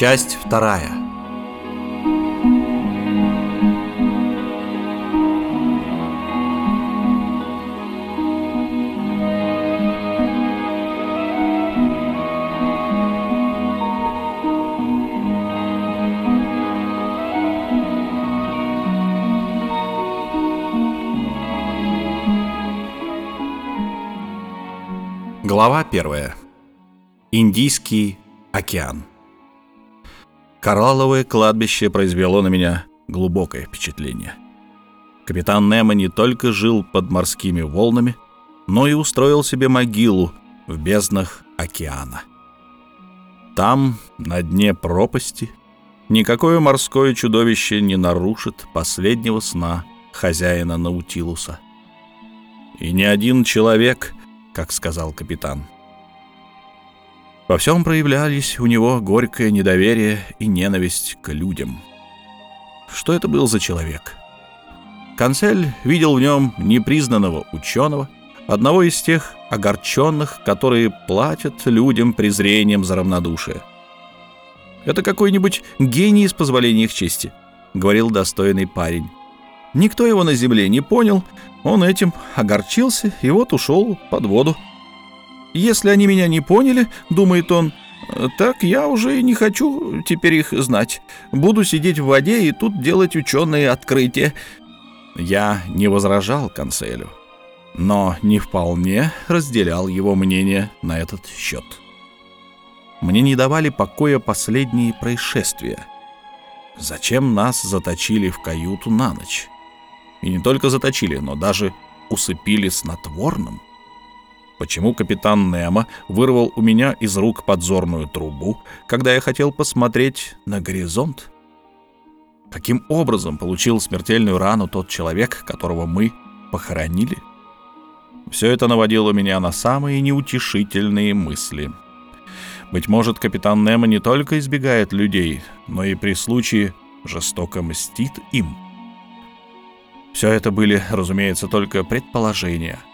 Часть вторая. Глава первая. Индийский океан. Коралловое кладбище произвело на меня глубокое впечатление. Капитан Немо не только жил под морскими волнами, но и устроил себе могилу в безднах океана. Там, на дне пропасти, никакое морское чудовище не нарушит последнего сна хозяина Наутилуса. И ни один человек, как сказал капитан, — во всем проявлялись у него горькое недоверие и ненависть к людям. Что это был за человек? Канцель видел в нем непризнанного ученого, одного из тех огорченных, которые платят людям презрением за равнодушие. «Это какой-нибудь гений, с позволения их чести», — говорил достойный парень. Никто его на земле не понял, он этим огорчился и вот ушел под воду. Если они меня не поняли, думает он, так я уже не хочу теперь их знать. Буду сидеть в воде и тут делать ученые открытия. Я не возражал канцелю, но не вполне разделял его мнение на этот счет. Мне не давали покоя последние происшествия. Зачем нас заточили в каюту на ночь? И не только заточили, но даже усыпили снотворным — почему капитан Немо вырвал у меня из рук подзорную трубу, когда я хотел посмотреть на горизонт. Каким образом получил смертельную рану тот человек, которого мы похоронили? Все это наводило меня на самые неутешительные мысли. Быть может, капитан Немо не только избегает людей, но и при случае жестоко мстит им. Все это были, разумеется, только предположения —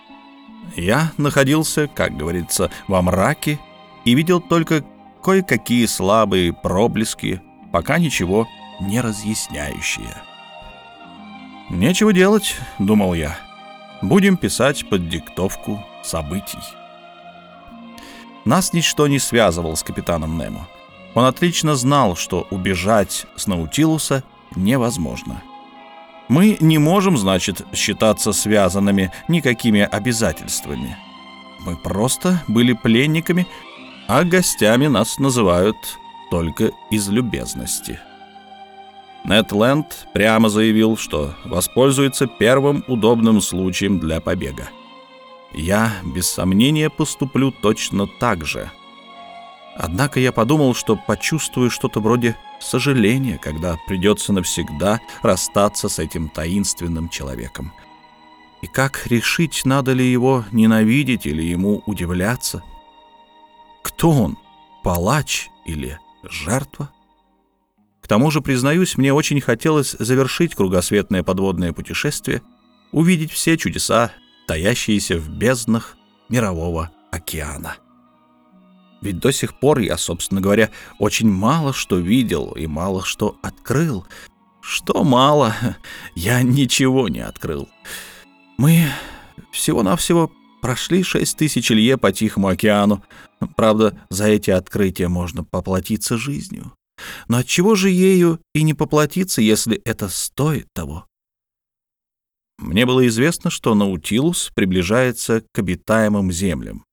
я находился, как говорится, во мраке и видел только кое-какие слабые проблески, пока ничего не разъясняющие. «Нечего делать», — думал я. «Будем писать под диктовку событий». Нас ничто не связывало с капитаном Немо. Он отлично знал, что убежать с Наутилуса невозможно. Мы не можем, значит, считаться связанными никакими обязательствами. Мы просто были пленниками, а гостями нас называют только из любезности. Нетленд прямо заявил, что воспользуется первым удобным случаем для побега. Я, без сомнения, поступлю точно так же. Однако я подумал, что почувствую что-то вроде сожаление, когда придется навсегда расстаться с этим таинственным человеком. И как решить, надо ли его ненавидеть или ему удивляться? Кто он, палач или жертва? К тому же, признаюсь, мне очень хотелось завершить кругосветное подводное путешествие, увидеть все чудеса, таящиеся в безднах мирового океана. Ведь до сих пор я, собственно говоря, очень мало что видел и мало что открыл. Что мало, я ничего не открыл. Мы всего-навсего прошли шесть тысяч лье по Тихому океану. Правда, за эти открытия можно поплатиться жизнью. Но отчего же ею и не поплатиться, если это стоит того? Мне было известно, что Наутилус приближается к обитаемым землям.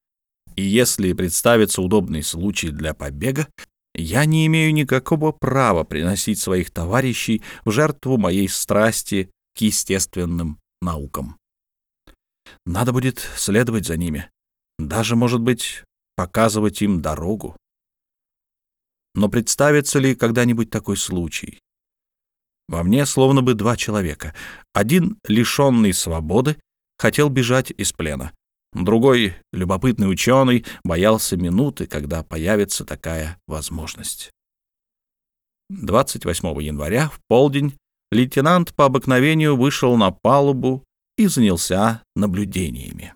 И если представится удобный случай для побега, я не имею никакого права приносить своих товарищей в жертву моей страсти к естественным наукам. Надо будет следовать за ними, даже, может быть, показывать им дорогу. Но представится ли когда-нибудь такой случай? Во мне словно бы два человека. Один, лишенный свободы, хотел бежать из плена, Другой, любопытный ученый, боялся минуты, когда появится такая возможность. 28 января в полдень лейтенант по обыкновению вышел на палубу и занялся наблюдениями.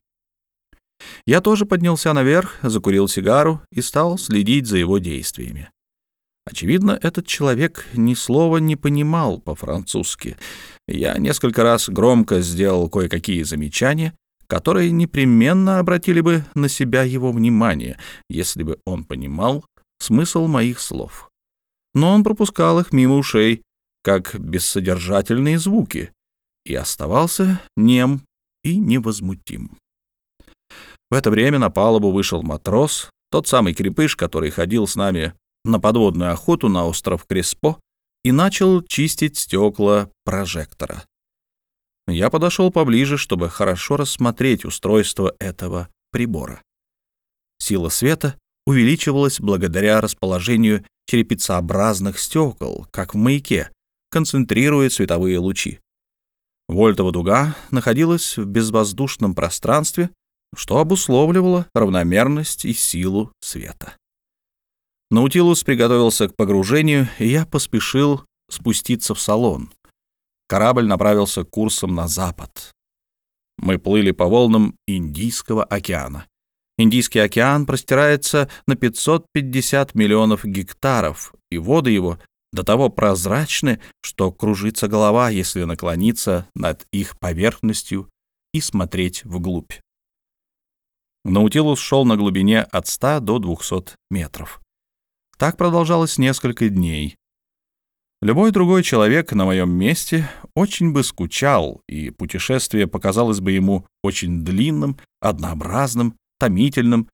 Я тоже поднялся наверх, закурил сигару и стал следить за его действиями. Очевидно, этот человек ни слова не понимал по-французски. Я несколько раз громко сделал кое-какие замечания, которые непременно обратили бы на себя его внимание, если бы он понимал смысл моих слов. Но он пропускал их мимо ушей, как бессодержательные звуки, и оставался нем и невозмутим. В это время на палубу вышел матрос, тот самый крепыш, который ходил с нами на подводную охоту на остров Креспо, и начал чистить стекла прожектора. Я подошел поближе, чтобы хорошо рассмотреть устройство этого прибора. Сила света увеличивалась благодаря расположению черепицеобразных стекол, как в маяке, концентрируя световые лучи. Вольтова дуга находилась в безвоздушном пространстве, что обусловливало равномерность и силу света. Наутилус приготовился к погружению, и я поспешил спуститься в салон. Корабль направился курсом на запад. Мы плыли по волнам Индийского океана. Индийский океан простирается на 550 миллионов гектаров, и воды его до того прозрачны, что кружится голова, если наклониться над их поверхностью и смотреть вглубь. Наутилус шел на глубине от 100 до 200 метров. Так продолжалось несколько дней. Любой другой человек на моем месте очень бы скучал, и путешествие показалось бы ему очень длинным, однообразным, томительным.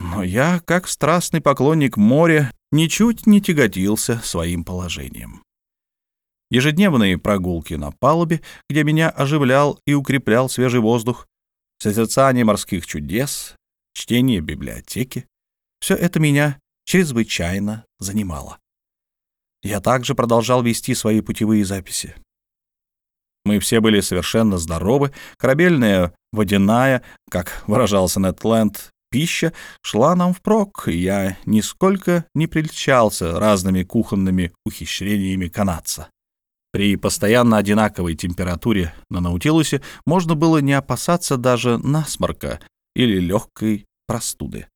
Но я, как страстный поклонник моря, ничуть не тяготился своим положением. Ежедневные прогулки на палубе, где меня оживлял и укреплял свежий воздух, созерцание морских чудес, чтение библиотеки — все это меня чрезвычайно занимало. Я также продолжал вести свои путевые записи. Мы все были совершенно здоровы, корабельная, водяная, как выражался Нетленд, пища шла нам впрок, и я нисколько не прельчался разными кухонными ухищрениями канадца. При постоянно одинаковой температуре на Наутилусе можно было не опасаться даже насморка или легкой простуды.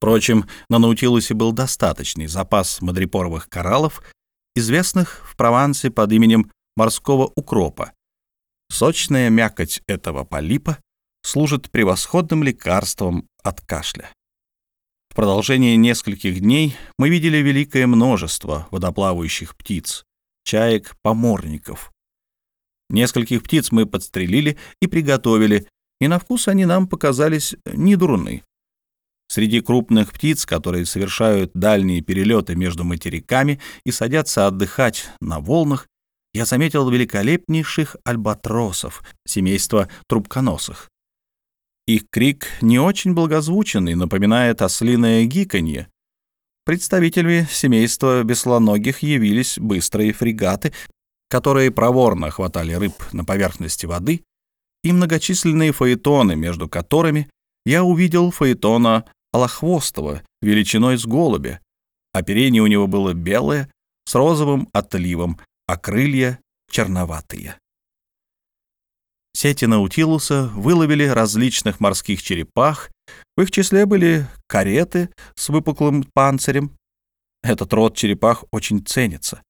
Впрочем, на Наутилусе был достаточный запас мадрипоровых кораллов, известных в Провансе под именем морского укропа. Сочная мякоть этого полипа служит превосходным лекарством от кашля. В продолжение нескольких дней мы видели великое множество водоплавающих птиц, чаек-поморников. Нескольких птиц мы подстрелили и приготовили, и на вкус они нам показались недурны. Среди крупных птиц, которые совершают дальние перелеты между материками и садятся отдыхать на волнах, я заметил великолепнейших альбатросов, семейства трубконосых. Их крик не очень благозвучен и напоминает ослиное гиканье. Представителями семейства беслоногих явились быстрые фрегаты, которые проворно хватали рыб на поверхности воды, и многочисленные фаэтоны, между которыми я увидел фаэтона алохвостого, величиной с голубя. Оперение у него было белое, с розовым отливом, а крылья черноватые. Сети Наутилуса выловили различных морских черепах, в их числе были кареты с выпуклым панцирем. Этот род черепах очень ценится.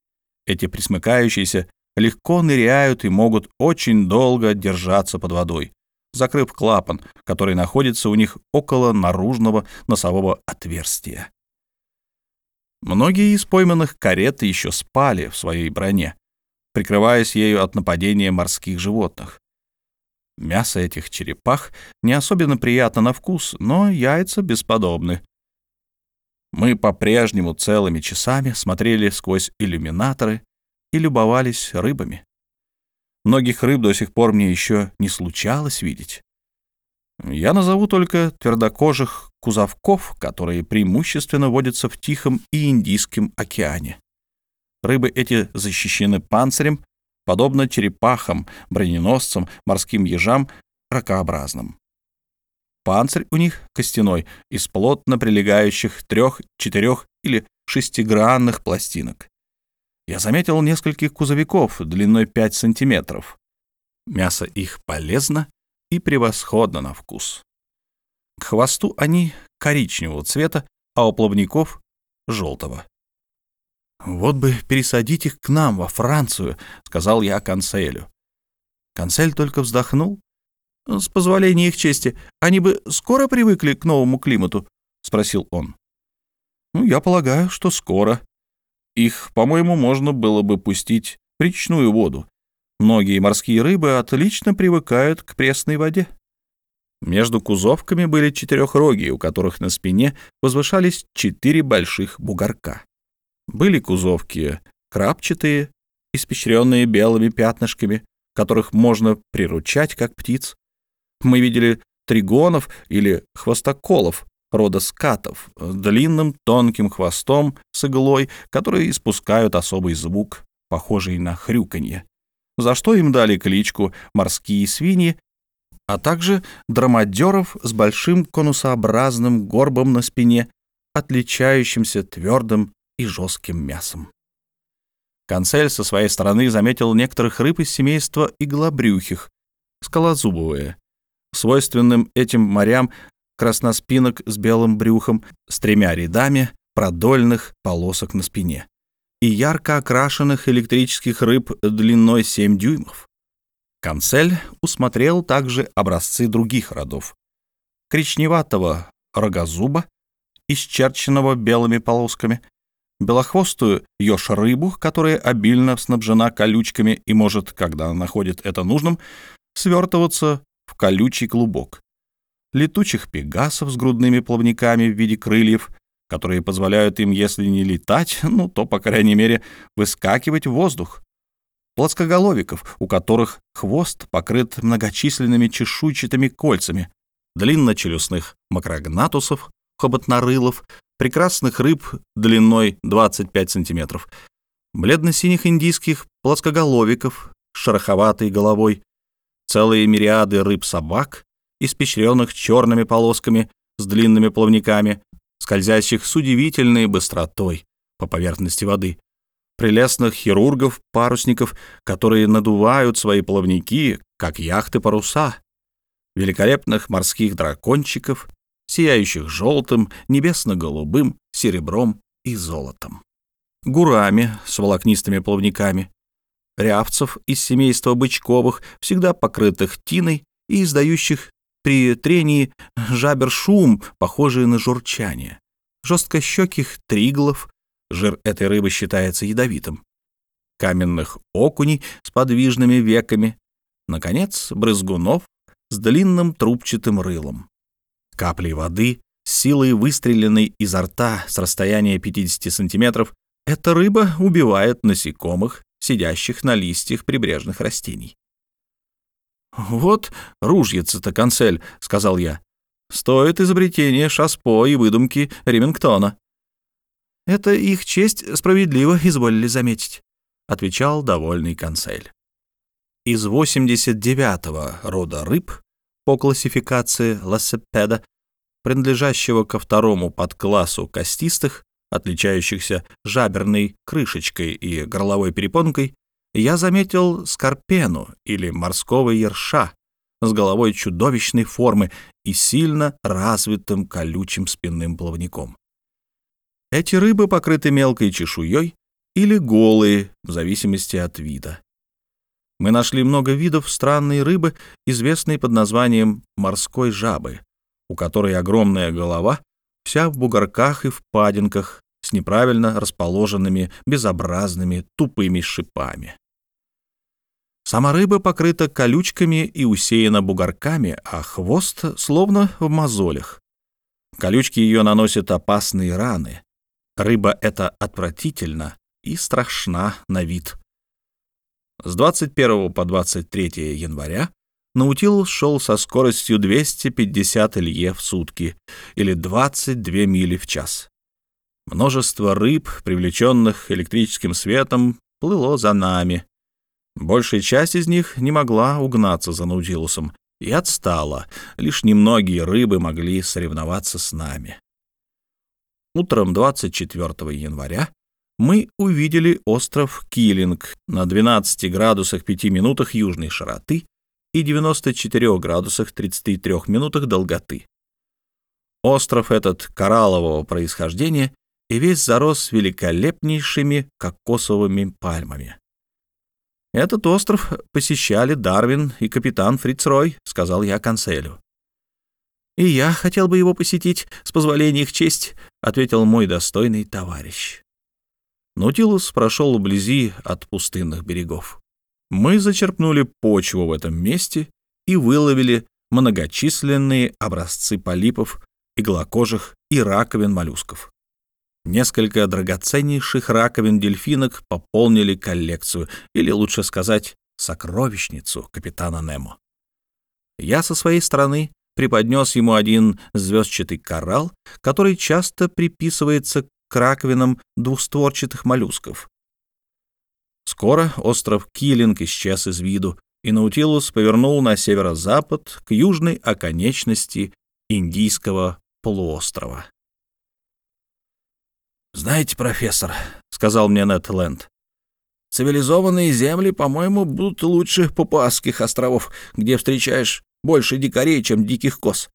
Эти присмыкающиеся легко ныряют и могут очень долго держаться под водой закрыв клапан, который находится у них около наружного носового отверстия. Многие из пойманных карет еще спали в своей броне, прикрываясь ею от нападения морских животных. Мясо этих черепах не особенно приятно на вкус, но яйца бесподобны. Мы по-прежнему целыми часами смотрели сквозь иллюминаторы и любовались рыбами. Многих рыб до сих пор мне еще не случалось видеть. Я назову только твердокожих кузовков, которые преимущественно водятся в Тихом и Индийском океане. Рыбы эти защищены панцирем, подобно черепахам, броненосцам, морским ежам, ракообразным. Панцирь у них костяной, из плотно прилегающих трех, четырех или шестигранных пластинок я заметил нескольких кузовиков длиной 5 сантиметров. Мясо их полезно и превосходно на вкус. К хвосту они коричневого цвета, а у плавников — желтого. «Вот бы пересадить их к нам, во Францию», — сказал я Канцелю. Канцель только вздохнул. «С позволения их чести, они бы скоро привыкли к новому климату?» — спросил он. «Ну, я полагаю, что скоро. Их, по-моему, можно было бы пустить в речную воду. Многие морские рыбы отлично привыкают к пресной воде». Между кузовками были четырехрогие, у которых на спине возвышались четыре больших бугорка. Были кузовки крапчатые, испещренные белыми пятнышками, которых можно приручать, как птиц. Мы видели тригонов или хвостоколов, рода скатов, с длинным тонким хвостом с иглой, которые испускают особый звук, похожий на хрюканье, за что им дали кличку «морские свиньи», а также драмадеров с большим конусообразным горбом на спине, отличающимся твердым и жестким мясом. Консель со своей стороны заметил некоторых рыб из семейства иглобрюхих, скалозубовые, свойственным этим морям красноспинок с белым брюхом, с тремя рядами продольных полосок на спине и ярко окрашенных электрических рыб длиной 7 дюймов. Консель усмотрел также образцы других родов. Кричневатого рогозуба, исчерченного белыми полосками, белохвостую еж-рыбу, которая обильно снабжена колючками и может, когда находит это нужным, свертываться в колючий клубок. Летучих пегасов с грудными плавниками в виде крыльев, которые позволяют им, если не летать, ну, то, по крайней мере, выскакивать в воздух. Плоскоголовиков, у которых хвост покрыт многочисленными чешуйчатыми кольцами, длинночелюстных макрогнатусов, хоботнорылов, прекрасных рыб длиной 25 сантиметров, бледно-синих индийских плоскоголовиков с шероховатой головой, целые мириады рыб-собак, испещренных черными полосками с длинными плавниками, скользящих с удивительной быстротой по поверхности воды, прелестных хирургов-парусников, которые надувают свои плавники, как яхты-паруса, великолепных морских дракончиков, сияющих желтым, небесно-голубым, серебром и золотом. Гурами с волокнистыми плавниками, рябцев из семейства бычковых, всегда покрытых тиной и издающих при трении жабер шум, похожий на журчание, жесткощеких триглов, жир этой рыбы считается ядовитым, каменных окуней с подвижными веками, наконец, брызгунов с длинным трубчатым рылом. Каплей воды, силой выстреленной изо рта с расстояния 50 сантиметров, эта рыба убивает насекомых, сидящих на листьях прибрежных растений. «Вот ружьица-то, консель», — сказал я. «Стоит изобретение Шаспо и выдумки Ремингтона». «Это их честь справедливо изволили заметить», — отвечал довольный консель. Из 89-го рода рыб по классификации Лассепеда, принадлежащего ко второму подклассу костистых, отличающихся жаберной крышечкой и горловой перепонкой, я заметил скорпену или морского ерша с головой чудовищной формы и сильно развитым колючим спинным плавником. Эти рыбы покрыты мелкой чешуей или голые, в зависимости от вида. Мы нашли много видов странной рыбы, известной под названием морской жабы, у которой огромная голова, вся в бугорках и впадинках, с неправильно расположенными безобразными тупыми шипами. Сама рыба покрыта колючками и усеяна бугорками, а хвост словно в мозолях. Колючки ее наносят опасные раны. Рыба эта отвратительна и страшна на вид. С 21 по 23 января Наутилус шел со скоростью 250 лье в сутки или 22 мили в час. Множество рыб, привлеченных электрическим светом, плыло за нами. Большая часть из них не могла угнаться за Наутилусом и отстала. Лишь немногие рыбы могли соревноваться с нами. Утром 24 января мы увидели остров Килинг на 12 градусах 5 минутах южной широты и 94 градусах 33 минутах долготы. Остров этот кораллового происхождения и весь зарос великолепнейшими кокосовыми пальмами. «Этот остров посещали Дарвин и капитан Фрицрой», — сказал я канцелю. «И я хотел бы его посетить, с позволения их честь», — ответил мой достойный товарищ. Наутилус прошел вблизи от пустынных берегов. Мы зачерпнули почву в этом месте и выловили многочисленные образцы полипов, иглокожих и раковин моллюсков. Несколько драгоценнейших раковин дельфинок пополнили коллекцию, или лучше сказать, сокровищницу капитана Немо. Я со своей стороны преподнес ему один звездчатый коралл, который часто приписывается к раковинам двухстворчатых моллюсков. Скоро остров Киллинг исчез из виду, и Наутилус повернул на северо-запад к южной оконечности Индийского полуострова. «Знаете, профессор», — сказал мне Нед Ленд, — «цивилизованные земли, по-моему, будут лучше Папуасских островов, где встречаешь больше дикарей, чем диких коз.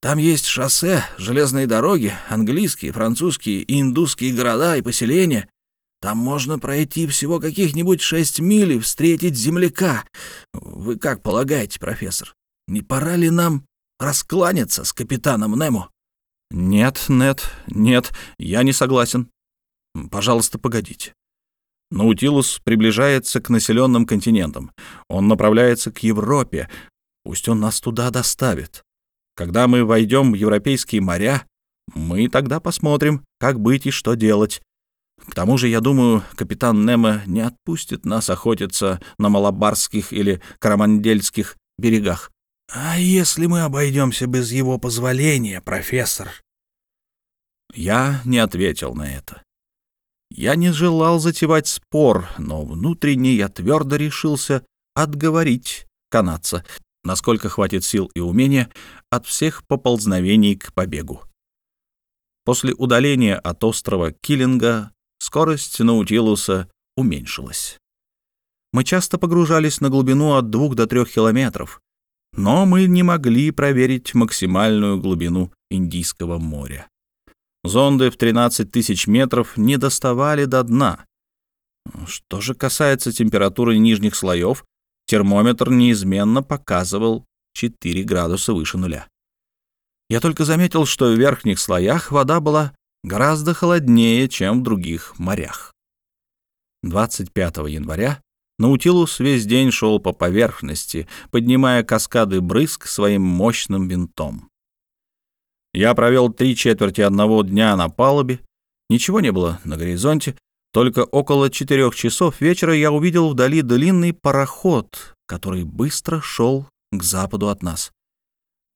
Там есть шоссе, железные дороги, английские, французские и индусские города и поселения. Там можно пройти всего каких-нибудь шесть миль и встретить земляка. Вы как полагаете, профессор, не пора ли нам раскланяться с капитаном Немо?» «Нет, нет, нет, я не согласен. Пожалуйста, погодите. Наутилус приближается к населенным континентам. Он направляется к Европе. Пусть он нас туда доставит. Когда мы войдем в европейские моря, мы тогда посмотрим, как быть и что делать. К тому же, я думаю, капитан Немо не отпустит нас охотиться на Малабарских или Карамандельских берегах. «А если мы обойдемся без его позволения, профессор?» Я не ответил на это. Я не желал затевать спор, но внутренне я твердо решился отговорить канадца, насколько хватит сил и умения, от всех поползновений к побегу. После удаления от острова Киллинга скорость Наутилуса уменьшилась. Мы часто погружались на глубину от двух до трех километров, но мы не могли проверить максимальную глубину Индийского моря. Зонды в 13 тысяч метров не доставали до дна. Что же касается температуры нижних слоев, термометр неизменно показывал 4 градуса выше нуля. Я только заметил, что в верхних слоях вода была гораздо холоднее, чем в других морях. 25 января Наутилус весь день шел по поверхности, поднимая каскады брызг своим мощным винтом. Я провел три четверти одного дня на палубе, ничего не было на горизонте, только около четырех часов вечера я увидел вдали длинный пароход, который быстро шел к западу от нас.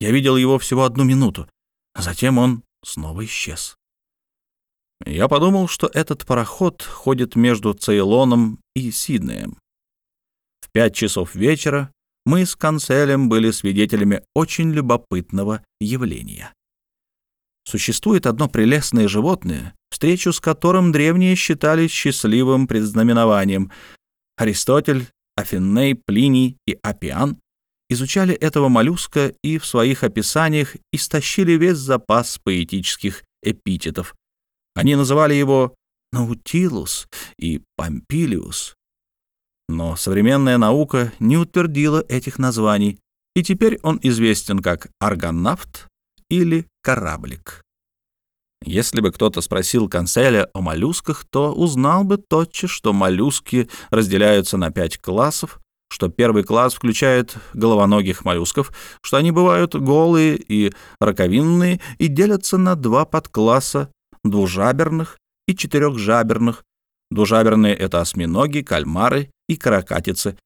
Я видел его всего одну минуту, а затем он снова исчез. Я подумал, что этот пароход ходит между Цейлоном и Сиднеем пять часов вечера мы с Канцелем были свидетелями очень любопытного явления. Существует одно прелестное животное, встречу с которым древние считали счастливым предзнаменованием. Аристотель, Афинней, Плиний и Апиан изучали этого моллюска и в своих описаниях истощили весь запас поэтических эпитетов. Они называли его Наутилус и Помпилиус, но современная наука не утвердила этих названий, и теперь он известен как аргонавт или кораблик. Если бы кто-то спросил Канцеля о моллюсках, то узнал бы тотчас, что моллюски разделяются на пять классов, что первый класс включает головоногих моллюсков, что они бывают голые и раковинные и делятся на два подкласса двужаберных и четырехжаберных. Двужаберные — это осьминоги, кальмары и каракатицы.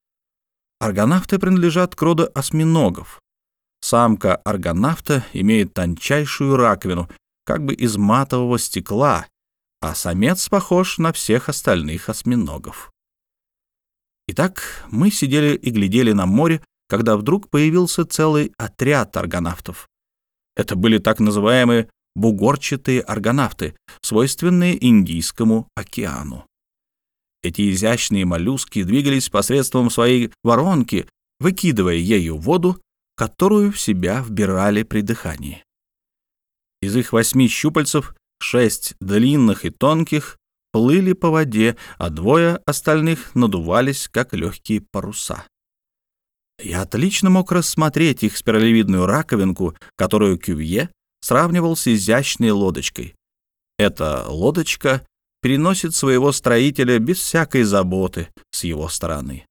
Аргонавты принадлежат к роду осьминогов. Самка аргонавта имеет тончайшую раковину, как бы из матового стекла, а самец похож на всех остальных осьминогов. Итак, мы сидели и глядели на море, когда вдруг появился целый отряд аргонавтов. Это были так называемые бугорчатые аргонавты, свойственные Индийскому океану. Эти изящные моллюски двигались посредством своей воронки, выкидывая ею воду, которую в себя вбирали при дыхании. Из их восьми щупальцев шесть длинных и тонких плыли по воде, а двое остальных надувались, как легкие паруса. Я отлично мог рассмотреть их спиралевидную раковинку, которую Кювье сравнивал с изящной лодочкой. Эта лодочка переносит своего строителя без всякой заботы с его стороны.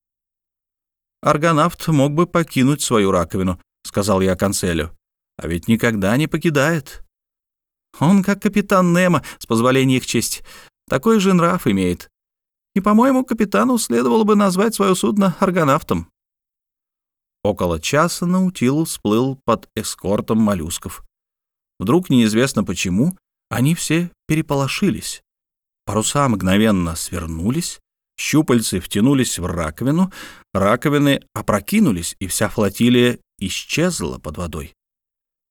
«Аргонавт мог бы покинуть свою раковину», — сказал я канцелю, «а ведь никогда не покидает. Он как капитан Немо, с позволения их честь, такой же нрав имеет. И, по-моему, капитану следовало бы назвать свое судно аргонавтом». Около часа Наутилус всплыл под эскортом моллюсков. Вдруг, неизвестно почему, они все переполошились. Паруса мгновенно свернулись, щупальцы втянулись в раковину, раковины опрокинулись, и вся флотилия исчезла под водой.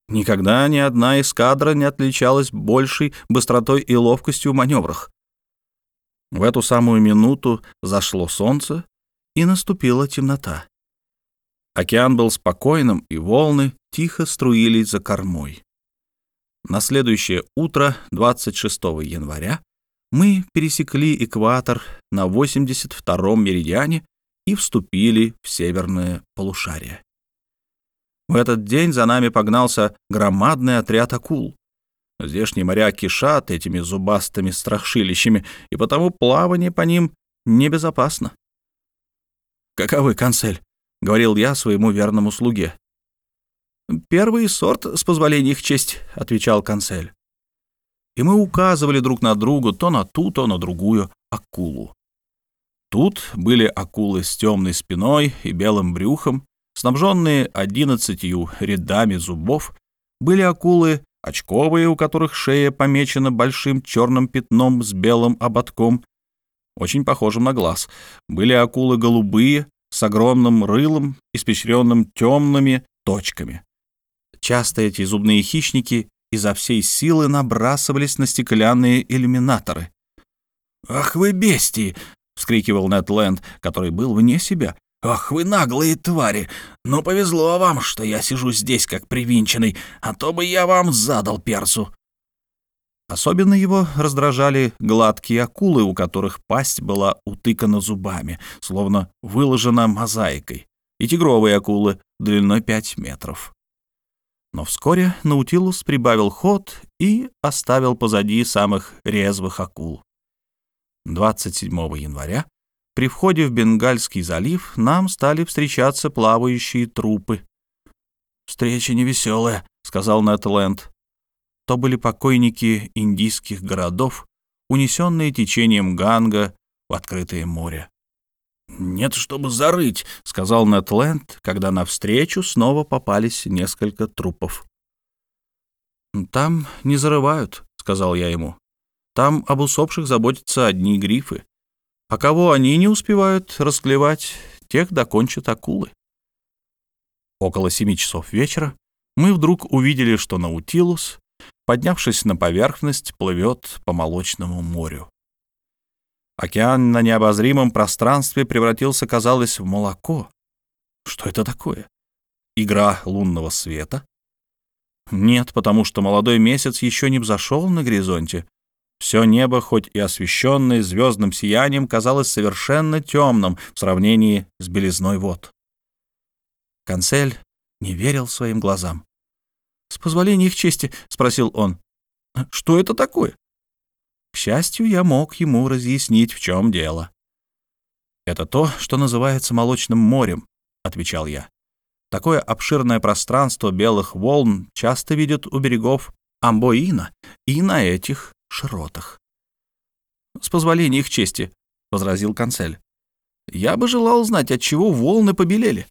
Никогда ни одна эскадра не отличалась большей быстротой и ловкостью в маневрах. В эту самую минуту зашло солнце, и наступила темнота. Океан был спокойным, и волны тихо струились за кормой. На следующее утро, 26 января, мы пересекли экватор на 82-м меридиане и вступили в северное полушарие. В этот день за нами погнался громадный отряд акул. Здешние моря кишат этими зубастыми страшилищами, и потому плавание по ним небезопасно. «Каковы, канцель?» — говорил я своему верному слуге. «Первый сорт, с позволения их честь», — отвечал канцель. И мы указывали друг на другу то на ту, то на другую акулу. Тут были акулы с темной спиной и белым брюхом, снабженные одиннадцатью рядами зубов, были акулы очковые, у которых шея помечена большим черным пятном с белым ободком, очень похожим на глаз. Были акулы голубые, с огромным рылом, испещренным темными точками. Часто эти зубные хищники изо всей силы набрасывались на стеклянные иллюминаторы. «Ах вы бестии!» — вскрикивал Нед Ленд, который был вне себя. «Ах вы наглые твари! Ну, повезло вам, что я сижу здесь как привинченный, а то бы я вам задал перцу!» Особенно его раздражали гладкие акулы, у которых пасть была утыкана зубами, словно выложена мозаикой, и тигровые акулы длиной 5 метров. Но вскоре Наутилус прибавил ход и оставил позади самых резвых акул. 27 января при входе в Бенгальский залив нам стали встречаться плавающие трупы. «Встреча невеселая», — сказал Нэтленд то были покойники индийских городов, унесенные течением Ганга в открытое море. «Нет, чтобы зарыть», — сказал Нетленд, когда навстречу снова попались несколько трупов. «Там не зарывают», — сказал я ему. «Там об усопших заботятся одни грифы. А кого они не успевают расклевать, тех докончат акулы». Около семи часов вечера мы вдруг увидели, что Наутилус поднявшись на поверхность, плывет по молочному морю. Океан на необозримом пространстве превратился, казалось, в молоко. Что это такое? Игра лунного света? Нет, потому что молодой месяц еще не взошел на горизонте. Все небо, хоть и освещенное звездным сиянием, казалось совершенно темным в сравнении с белизной вод. Консель не верил своим глазам. «С позволения их чести», — спросил он. «Что это такое?» К счастью, я мог ему разъяснить, в чем дело. «Это то, что называется Молочным морем», — отвечал я. «Такое обширное пространство белых волн часто видят у берегов Амбоина и на этих широтах». «С позволения их чести», — возразил канцель. «Я бы желал знать, от чего волны побелели.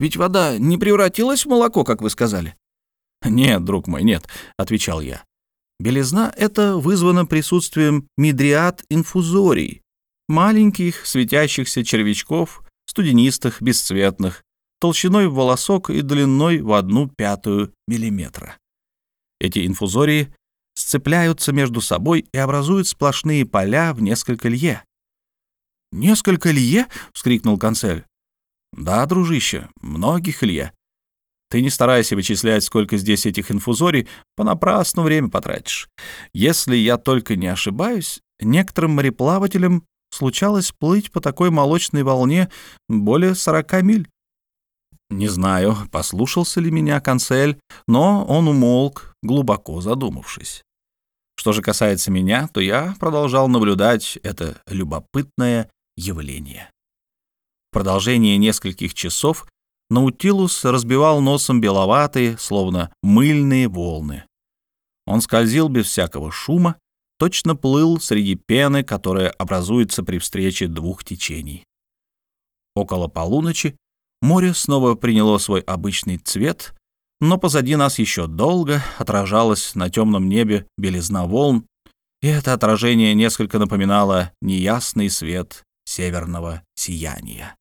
Ведь вода не превратилась в молоко, как вы сказали». «Нет, друг мой, нет», — отвечал я. «Белизна — это вызвано присутствием мидриад инфузорий, маленьких светящихся червячков, студенистых, бесцветных, толщиной в волосок и длиной в одну пятую миллиметра. Эти инфузории сцепляются между собой и образуют сплошные поля в несколько лье. «Несколько лье?» — вскрикнул канцель. «Да, дружище, многих лье. Ты не старайся вычислять, сколько здесь этих инфузорий, понапрасну время потратишь. Если я только не ошибаюсь, некоторым мореплавателям случалось плыть по такой молочной волне более 40 миль. Не знаю, послушался ли меня консель, но он умолк, глубоко задумавшись. Что же касается меня, то я продолжал наблюдать это любопытное явление. В продолжение нескольких часов Наутилус разбивал носом беловатые, словно мыльные волны. Он скользил без всякого шума, точно плыл среди пены, которая образуется при встрече двух течений. Около полуночи море снова приняло свой обычный цвет, но позади нас еще долго отражалась на темном небе белизна волн, и это отражение несколько напоминало неясный свет северного сияния.